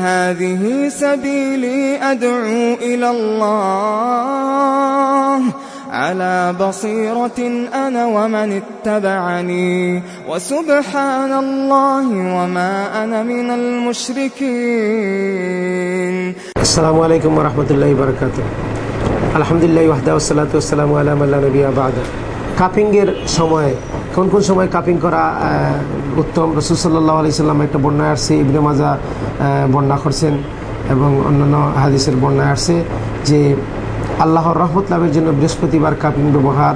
هذه سبيلي أدعو إلى الله على بصيرة أنا ومن اتبعني وسبحان الله وما أنا من المشركين আসসালামু আলাইকুম রহমতুল্লাহ বরকাত আলহামদুলিল্লাহ ওয়াহদা ওসালাত ওসালামু আলাম আল্লাহ নবী আবাদ কাপিংয়ের সময় কোন কোন সময় কাপিং করা উত্তম রসুল সাল্লাহ আলি সাল্লাম একটা বন্যায় আসছে ইবনে মাজা বর্ণনা করছেন এবং অন্যান্য হাদিসের বর্ণায় আসছে যে আল্লাহর রহমত লাভের জন্য বৃহস্পতিবার কাপিং ব্যবহার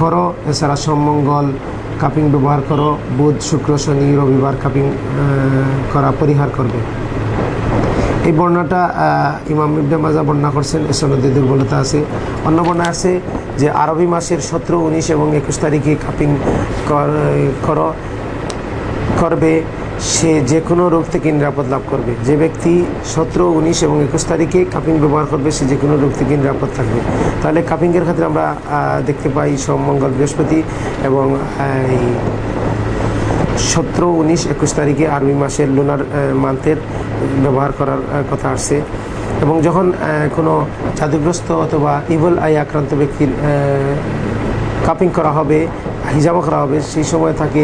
করো। এছাড়া সোমমঙ্গল কাপিং ব্যবহার করো। বুধ শুক্র শনি রবিবার কাপিং করা পরিহার করবে। এই বর্ণনাটা আহ, ইমাম ইবনে মাজা বর্ণনা করছেন এ দুর্বলতা আছে। অন্য বর্ণনা আছে যে আরবি মাসের সতেরো, উনিশ এবং একুশ তারিখে কাপিং কর- করো, করবে, সে যে কোনো রোগ থেকে নিরাপদ লাভ করবে। যে ব্যক্তি সতেরো, উনিশ এবং একুশ তারিখে কাপিং ব্যবহার করবে, সে যে কোনো রোগ থেকে নিরাপদ থাকবে। তাহলে কাপিংয়ের ক্ষেত্রে আমরা দেখতে পাই সোম, মঙ্গল, বৃহস্পতি এবং এই সতেরো, উনিশ, একুশ তারিখে আরবি মাসের লুনার মান্থের ব্যবহার করার কথা আসছে। এবং যখন কোনো জাদুগ্রস্ত অথবা ইভল আই আক্রান্ত ব্যক্তির কাপিং করা হবে, হিজামা করা হবে, সেই সময় তাকে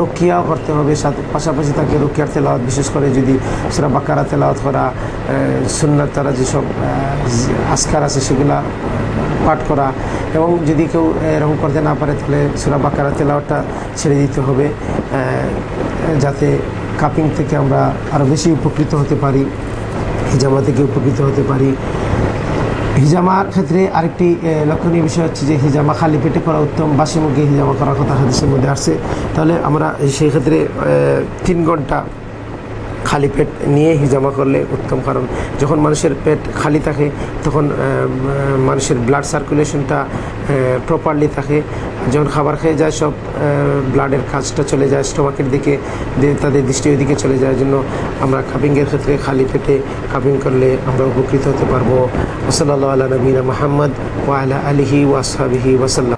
রক্ষিয়াও করতে হবে, সাথে, পাশাপাশি তাকে রক্ষিয়ার তেলাওয়াত, বিশেষ করে যদি সেটা বাকারা তেলাওয়াত করা সুন্নার তারা যেসব আসকার আছে সেগুলা পাঠ করা এবং যদি কেউ এরকম করতে না পারে, তাহলে সুরা বাকারা তেলাওয়াতটা ছেড়ে দিতে হবে যাতে কাপিং থেকে আমরা আরও বেশি উপকৃত হতে পারি। হিজামা থেকে উপকৃত হতে পারি। হিজামার ক্ষেত্রে আরেকটি লক্ষণীয় বিষয় হচ্ছে যে হিজামা খালি পেটে করা উত্তম, বাসি মুখে হিজামা করার কথা হাদিসের মধ্যে আসছে। তাহলে আমরা সেই ক্ষেত্রে তিন ঘণ্টা খালি পেট নিয়ে হিজামা করলে উত্তম, কারণ যখন মানুষের পেট খালি থাকে, তখন মানুষের ব্লাড সার্কুলেশনটা প্রপারলি থাকে। যখন খাবার খেয়ে যায়, সব ব্লাডের কাজটা চলে যায় স্টোমাকের দিকে তাদের দৃষ্টি ওইদিকে চলে যায় জন্য আমরা কাপিংয়ের ক্ষেত্রে খালি পেটে কাপিং করলে আমরা উপকৃত হতে পারব। ওসলাল আল্লাহ নবীনা মাহমদ ওয়ালা আলিহি ওয়াসাবিহি ওয়াসাল্লাম।